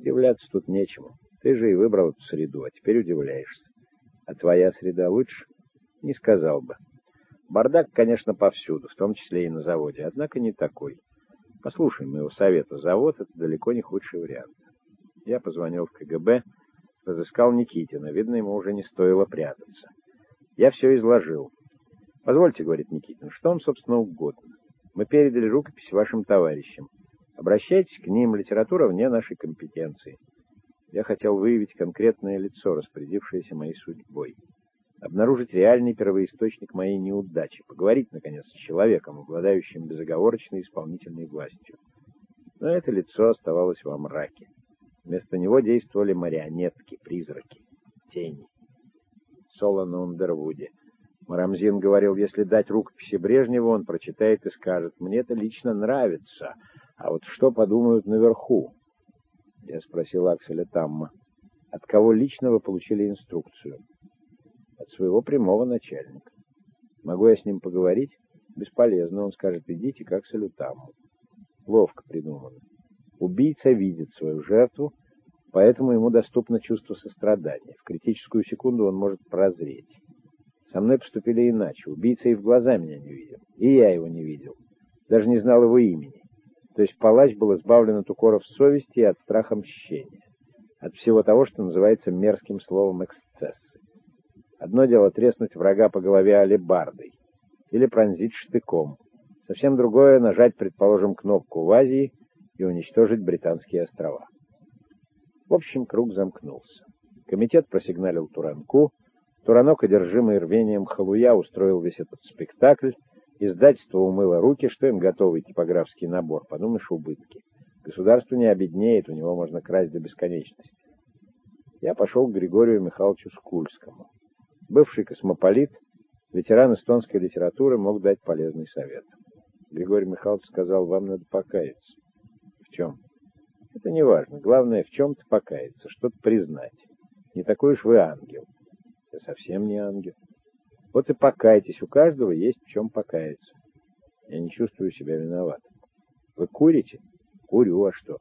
Удивляться тут нечему. Ты же и выбрал эту среду, а теперь удивляешься. А твоя среда лучше? Не сказал бы. Бардак, конечно, повсюду, в том числе и на заводе, однако не такой. Послушай моего совета, завод — это далеко не худший вариант. Я позвонил в КГБ, разыскал Никитина. Видно, ему уже не стоило прятаться. Я все изложил. «Позвольте, — говорит Никитин, — что вам, собственно, угодно. Мы передали рукопись вашим товарищам. Обращайтесь к ним, литература вне нашей компетенции. Я хотел выявить конкретное лицо, распорядившееся моей судьбой. Обнаружить реальный первоисточник моей неудачи, поговорить, наконец, с человеком, обладающим безоговорочной исполнительной властью. Но это лицо оставалось во мраке. Вместо него действовали марионетки, призраки, тени. Соло на Ундервуде. Марамзин говорил, если дать рукописи Брежневу, он прочитает и скажет, «Мне это лично нравится, а вот что подумают наверху?» Я спросил Акселя Тамма, «От кого лично вы получили инструкцию?» «От своего прямого начальника». «Могу я с ним поговорить?» «Бесполезно. Он скажет, идите к Акселю Тамму». Ловко придумано. Убийца видит свою жертву, поэтому ему доступно чувство сострадания. В критическую секунду он может прозреть. Со мной поступили иначе. Убийца и в глаза меня не видел. И я его не видел. Даже не знал его имени. То есть палач был избавлен от укоров совести и от страха мщения. От всего того, что называется мерзким словом эксцессы. Одно дело треснуть врага по голове алебардой или пронзить штыком. Совсем другое — нажать, предположим, кнопку в Азии и уничтожить британские острова. В общем, круг замкнулся. Комитет просигналил Туранку, Туранок, одержимый рвением халуя, устроил весь этот спектакль, Издательство умыло руки, что им готовый типографский набор, подумаешь, убытки. Государство не обеднеет, у него можно красть до бесконечности. Я пошел к Григорию Михайловичу Скульскому. Бывший космополит, ветеран эстонской литературы, мог дать полезный совет. Григорий Михайлович сказал, вам надо покаяться. В чем? Это не важно. Главное, в чем-то покаяться, что-то признать. Не такой уж вы ангел. Я совсем не ангел. Вот и покайтесь, у каждого есть в чем покаяться. Я не чувствую себя виноватым. Вы курите? Курю, а что?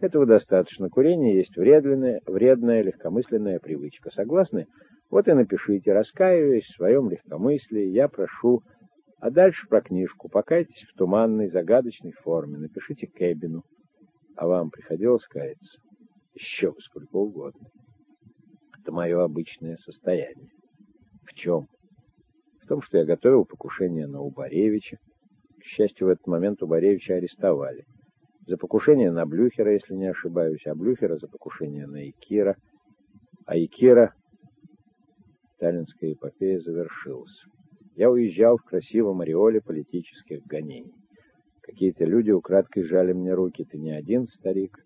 Этого достаточно. Курение есть вредная, вредная легкомысленная привычка. Согласны? Вот и напишите, раскаиваясь в своем легкомыслии, я прошу... А дальше про книжку. Покайтесь в туманной, загадочной форме. Напишите Кэбину. А вам приходилось каяться? Еще сколько угодно. Это мое обычное состояние. В чем? В том, что я готовил покушение на Убаревича. К счастью, в этот момент Убаревича арестовали. За покушение на Блюхера, если не ошибаюсь, а Блюхера за покушение на Икира. А Икира... Сталинская эпопея завершилась. Я уезжал в красивом ореоле политических гонений. Какие-то люди украдкой жали мне руки. Ты не один, старик.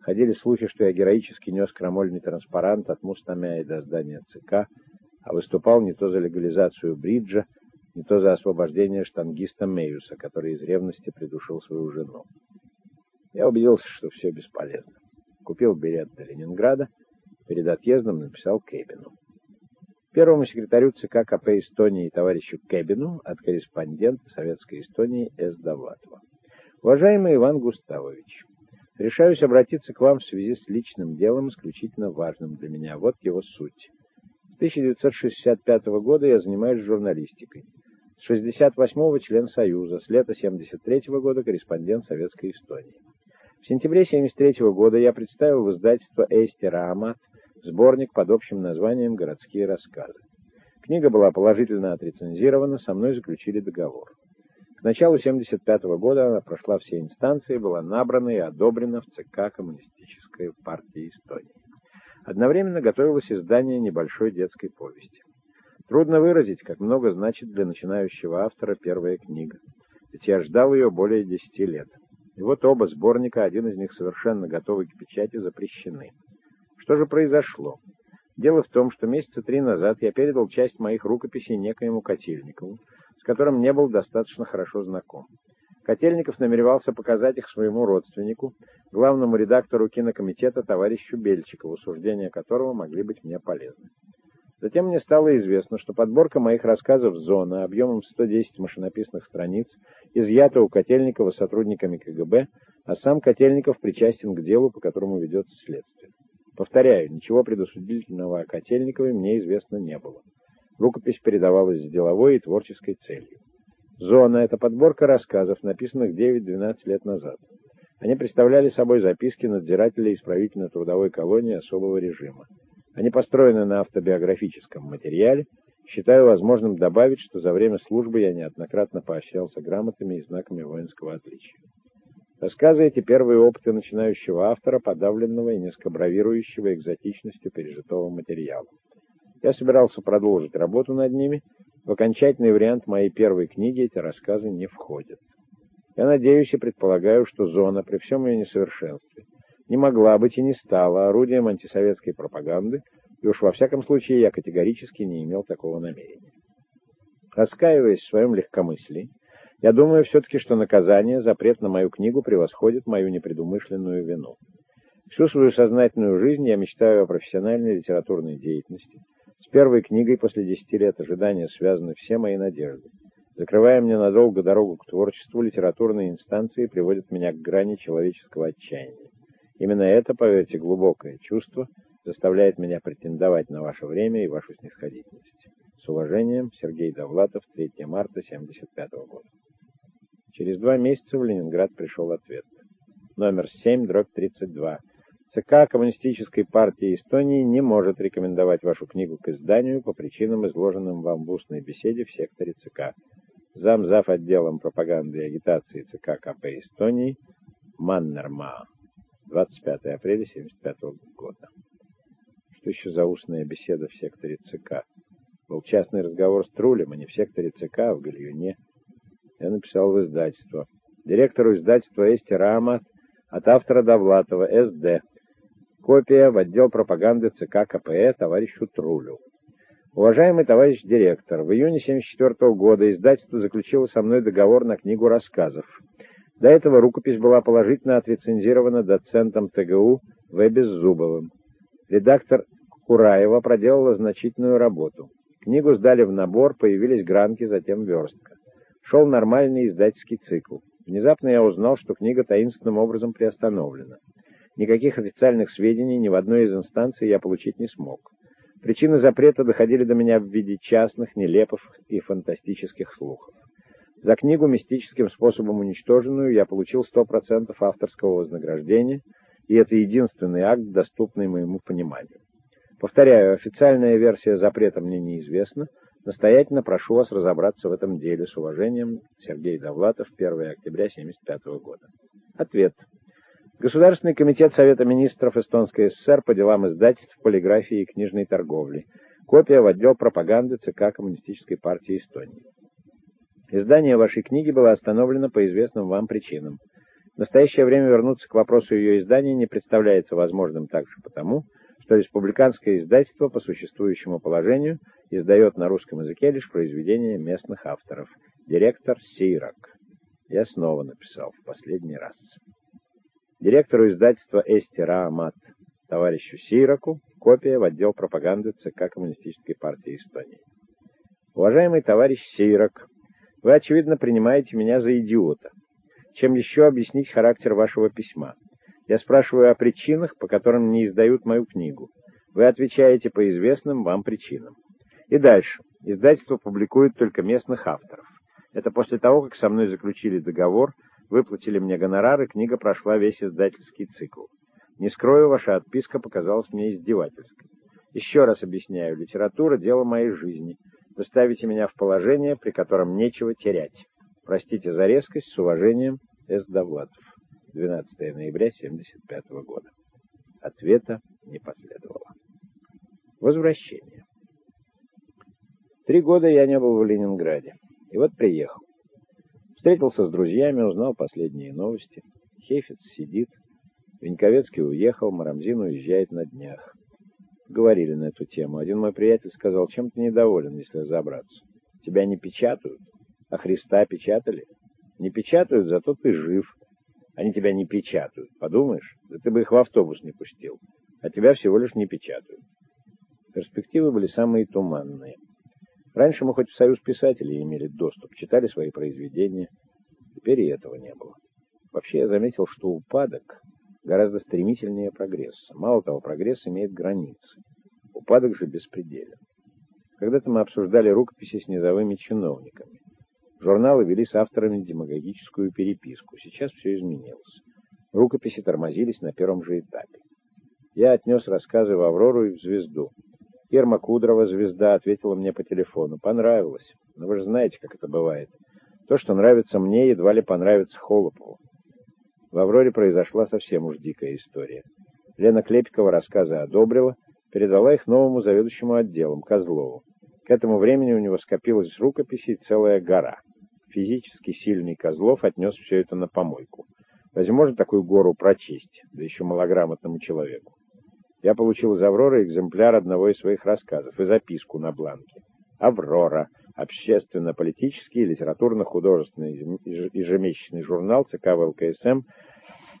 Ходили слухи, что я героически нес крамольный транспарант от Мустамя и до здания ЦК, а выступал не то за легализацию бриджа, не то за освобождение штангиста Мейюса, который из ревности придушил свою жену. Я убедился, что все бесполезно. Купил билет до Ленинграда, перед отъездом написал Кэбину. Первому секретарю ЦК КП Эстонии товарищу Кэбину от корреспондента Советской Эстонии С. Довлатова. Уважаемый Иван Густавович, решаюсь обратиться к вам в связи с личным делом, исключительно важным для меня. Вот его суть. 1965 года я занимаюсь журналистикой. С 68-го член Союза, с лета 73-го года корреспондент Советской Эстонии. В сентябре 73 -го года я представил в издательство Эстера Амат сборник под общим названием «Городские рассказы». Книга была положительно отрецензирована, со мной заключили договор. К началу 75 -го года она прошла все инстанции, была набрана и одобрена в ЦК Коммунистической партии Эстонии. Одновременно готовилось издание небольшой детской повести. Трудно выразить, как много значит для начинающего автора первая книга. Ведь я ждал ее более десяти лет. И вот оба сборника, один из них совершенно готовый к печати, запрещены. Что же произошло? Дело в том, что месяца три назад я передал часть моих рукописей некоему Котельникову, с которым не был достаточно хорошо знаком. Котельников намеревался показать их своему родственнику, главному редактору кинокомитета товарищу Бельчикову, суждения которого могли быть мне полезны. Затем мне стало известно, что подборка моих рассказов «Зона» объемом 110 машинописных страниц изъята у Котельникова сотрудниками КГБ, а сам Котельников причастен к делу, по которому ведется следствие. Повторяю, ничего предосудительного о Котельникове мне известно не было. Рукопись передавалась с деловой и творческой целью. «Зона» — это подборка рассказов, написанных 9-12 лет назад. Они представляли собой записки надзирателя исправительно-трудовой колонии особого режима. Они построены на автобиографическом материале. Считаю возможным добавить, что за время службы я неоднократно поощрялся грамотами и знаками воинского отличия. Рассказы эти первые опыты начинающего автора, подавленного и несколько бравирующего экзотичностью пережитого материала. Я собирался продолжить работу над ними. В окончательный вариант моей первой книги эти рассказы не входят. Я надеюсь и предполагаю, что «Зона» при всем ее несовершенстве не могла быть и не стала орудием антисоветской пропаганды, и уж во всяком случае я категорически не имел такого намерения. Раскаиваясь в своем легкомыслии, я думаю все-таки, что наказание, запрет на мою книгу превосходит мою непредумышленную вину. Всю свою сознательную жизнь я мечтаю о профессиональной литературной деятельности. С первой книгой после десяти лет ожидания связаны все мои надежды. Закрывая мне надолго дорогу к творчеству, литературные инстанции приводят меня к грани человеческого отчаяния. Именно это, поверьте, глубокое чувство заставляет меня претендовать на ваше время и вашу снисходительность. С уважением, Сергей Довлатов, 3 марта 1975 года. Через два месяца в Ленинград пришел ответ. Номер 7, дробь 32. ЦК Коммунистической партии Эстонии не может рекомендовать вашу книгу к изданию по причинам, изложенным вам в устной беседе в секторе ЦК. Замзав отделом пропаганды и агитации ЦК КП Эстонии Маннерма. 25 апреля 1975 года. Что еще за устная беседа в секторе ЦК? Был частный разговор с Трулем, а не в секторе ЦК, а в Гальюне. Я написал в издательство. Директору издательства Эсти Рамат от автора Довлатова, СД. Копия в отдел пропаганды ЦК КПЭ товарищу Трулю. Уважаемый товарищ директор, в июне 1974 года издательство заключило со мной договор на книгу рассказов. До этого рукопись была положительно отрецензирована доцентом ТГУ В. Беззубовым. Редактор Кураева проделала значительную работу. Книгу сдали в набор, появились гранки, затем верстка. Шел нормальный издательский цикл. Внезапно я узнал, что книга таинственным образом приостановлена. Никаких официальных сведений ни в одной из инстанций я получить не смог. Причины запрета доходили до меня в виде частных, нелепых и фантастических слухов. За книгу мистическим способом уничтоженную я получил 100% авторского вознаграждения, и это единственный акт, доступный моему пониманию. Повторяю, официальная версия запрета мне неизвестна. Настоятельно прошу вас разобраться в этом деле. С уважением, Сергей Довлатов, 1 октября 1975 года. Ответ. Государственный комитет Совета министров Эстонской ССР по делам издательств, полиграфии и книжной торговли. Копия в отдел пропаганды ЦК Коммунистической партии Эстонии. Издание вашей книги было остановлено по известным вам причинам. В настоящее время вернуться к вопросу ее издания не представляется возможным также потому, что республиканское издательство по существующему положению издает на русском языке лишь произведения местных авторов. Директор Сейрак. Я снова написал в последний раз. Директору издательства Эстера Амат, товарищу Сейраку, копия в отдел пропаганды ЦК Коммунистической партии Эстонии. Уважаемый товарищ Сейрак, вы, очевидно, принимаете меня за идиота. Чем еще объяснить характер вашего письма? Я спрашиваю о причинах, по которым не издают мою книгу. Вы отвечаете по известным вам причинам. И дальше. Издательство публикует только местных авторов. Это после того, как со мной заключили договор, выплатили мне гонорары, книга прошла весь издательский цикл. Не скрою, ваша отписка показалась мне издевательской. Еще раз объясняю, литература — дело моей жизни. Вы ставите меня в положение, при котором нечего терять. Простите за резкость, с уважением, С. Довлатов. 12 ноября 1975 года. Ответа не последовало. Возвращение. Три года я не был в Ленинграде. И вот приехал. Встретился с друзьями, узнал последние новости. Хейфец сидит. Веньковецкий уехал, Марамзин уезжает на днях говорили на эту тему. Один мой приятель сказал, чем ты недоволен, если разобраться. Тебя не печатают, а Христа печатали. Не печатают, зато ты жив. Они тебя не печатают. Подумаешь, да ты бы их в автобус не пустил. А тебя всего лишь не печатают. Перспективы были самые туманные. Раньше мы хоть в Союз писателей имели доступ, читали свои произведения. Теперь и этого не было. Вообще я заметил, что упадок гораздо стремительнее прогресса. Мало того, прогресс имеет границы. Упадок же беспределен. Когда-то мы обсуждали рукописи с низовыми чиновниками. Журналы вели с авторами демагогическую переписку. Сейчас все изменилось. Рукописи тормозились на первом же этапе. Я отнес рассказы в «Аврору» и в «Звезду». Ирма Кудрова, «Звезда», ответила мне по телефону. Понравилось. Но вы же знаете, как это бывает. То, что нравится мне, едва ли понравится Холопову. В «Авроре» произошла совсем уж дикая история. Лена Клепикова рассказы одобрила, передала их новому заведующему отделом, Козлову. К этому времени у него скопилась рукописей целая гора. Физически сильный Козлов отнес все это на помойку. Возможно такую гору прочесть, да еще малограмотному человеку. Я получил из «Авроры» экземпляр одного из своих рассказов и записку на бланке. «Аврора» — общественно-политический, литературно-художественный ежемесячный журнал ЦК ВЛКСМ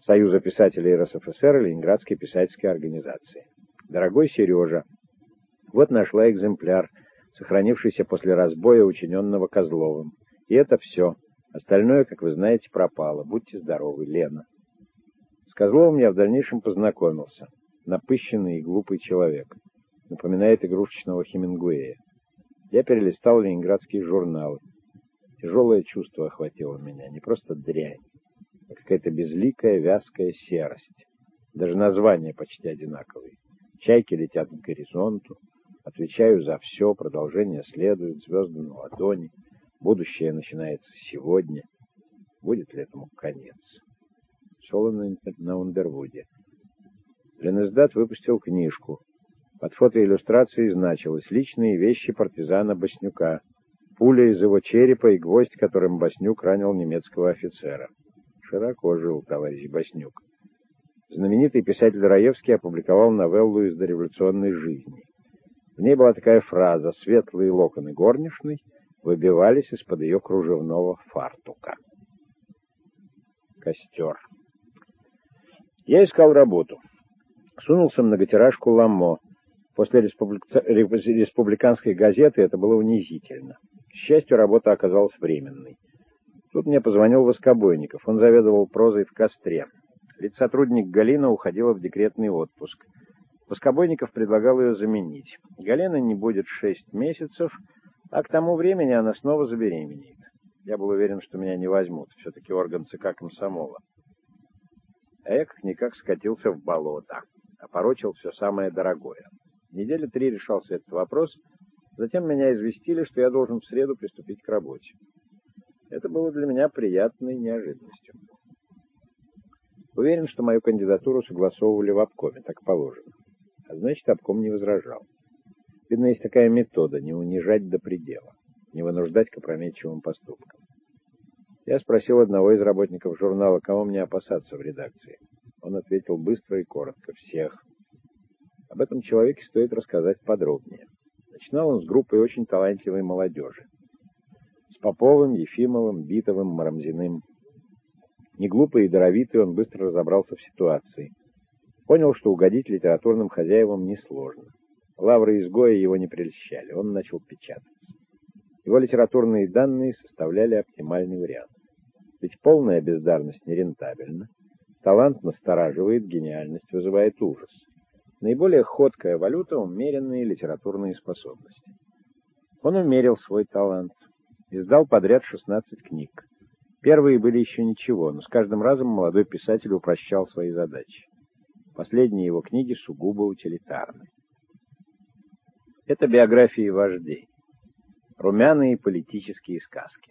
Союза писателей РСФСР и Ленинградской писательской организации. Дорогой Сережа, вот нашла экземпляр, сохранившийся после разбоя, учиненного Козловым. И это все. Остальное, как вы знаете, пропало. Будьте здоровы, Лена. С Козловым я в дальнейшем познакомился напыщенный и глупый человек. Напоминает игрушечного Хемингуэя. Я перелистал ленинградские журналы. Тяжелое чувство охватило меня. Не просто дрянь, а какая-то безликая, вязкая серость. Даже названия почти одинаковые. Чайки летят к горизонту. Отвечаю за все, продолжение следует, звезды на ладони. Будущее начинается сегодня. Будет ли этому конец? Соло на Ундервуде. Ленэздат выпустил книжку. Под фотоиллюстрацией значилось «Личные вещи партизана Боснюка». Пуля из его черепа и гвоздь, которым Боснюк ранил немецкого офицера. Широко жил товарищ Боснюк. Знаменитый писатель Раевский опубликовал новеллу из дореволюционной жизни. В ней была такая фраза «Светлые локоны горничной выбивались из-под ее кружевного фартука». Костер. Я искал работу. Сунулся многотиражку «Ламо». После республиканской газеты это было унизительно. К счастью, работа оказалась временной. Тут мне позвонил Воскобойников. Он заведовал прозой в костре. Лицотрудник Галина уходила в декретный отпуск. Воскобойников предлагал ее заменить. Галина не будет шесть месяцев, а к тому времени она снова забеременеет. Я был уверен, что меня не возьмут. Все-таки орган ЦК комсомола. А я как-никак скатился в болото опорочил все самое дорогое. Недели три решался этот вопрос, затем меня известили, что я должен в среду приступить к работе. Это было для меня приятной неожиданностью. Уверен, что мою кандидатуру согласовывали в обкоме, так положено. А значит, обком не возражал. Видно, есть такая метода — не унижать до предела, не вынуждать к опрометчивым поступкам. Я спросил одного из работников журнала, кого мне опасаться в редакции. Он ответил быстро и коротко. Всех. Об этом человеке стоит рассказать подробнее. Начинал он с группой очень талантливой молодежи. С Поповым, Ефимовым, Битовым, Марамзиным. Неглупый и даровитый, он быстро разобрался в ситуации. Понял, что угодить литературным хозяевам несложно. Лавры изгоя его не прельщали, он начал печататься. Его литературные данные составляли оптимальный вариант. Ведь полная бездарность нерентабельна, Талант настораживает, гениальность вызывает ужас. Наиболее ходкая валюта — умеренные литературные способности. Он умерил свой талант. Издал подряд 16 книг. Первые были еще ничего, но с каждым разом молодой писатель упрощал свои задачи. Последние его книги сугубо утилитарны. Это биографии вождей. Румяные политические сказки.